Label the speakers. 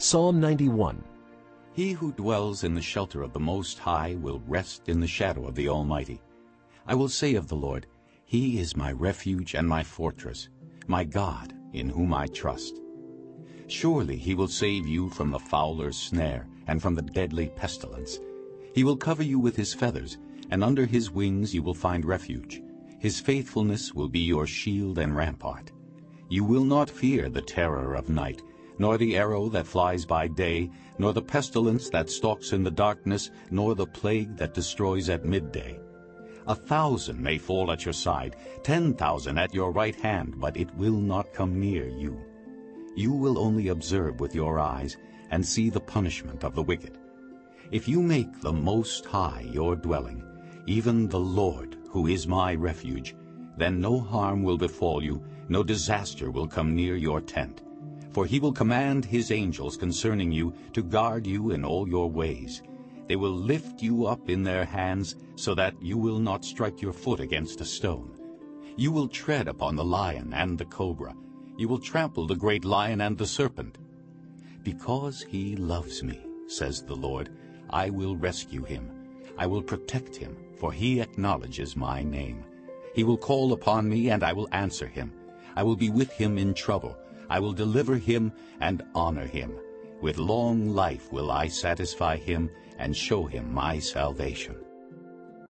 Speaker 1: Psalm 91
Speaker 2: He who dwells in the shelter of the Most High will rest in the shadow of the Almighty. I will say of the Lord, He is my refuge and my fortress, my God, in whom I trust. Surely he will save you from the fowler's snare and from the deadly pestilence. He will cover you with his feathers, and under his wings you will find refuge. His faithfulness will be your shield and rampart. You will not fear the terror of night, nor the arrow that flies by day, nor the pestilence that stalks in the darkness, nor the plague that destroys at midday. A thousand may fall at your side, ten thousand at your right hand, but it will not come near you. You will only observe with your eyes and see the punishment of the wicked. If you make the Most High your dwelling, even the Lord, who is my refuge, then no harm will befall you, no disaster will come near your tent. For he will command his angels concerning you to guard you in all your ways. They will lift you up in their hands so that you will not strike your foot against a stone. You will tread upon the lion and the cobra. You will trample the great lion and the serpent. Because he loves me, says the Lord, I will rescue him. I will protect him, for he acknowledges my name. He will call upon me, and I will answer him. I will be with him in trouble. I will deliver him and honor him. With long life will I satisfy him and show him my salvation.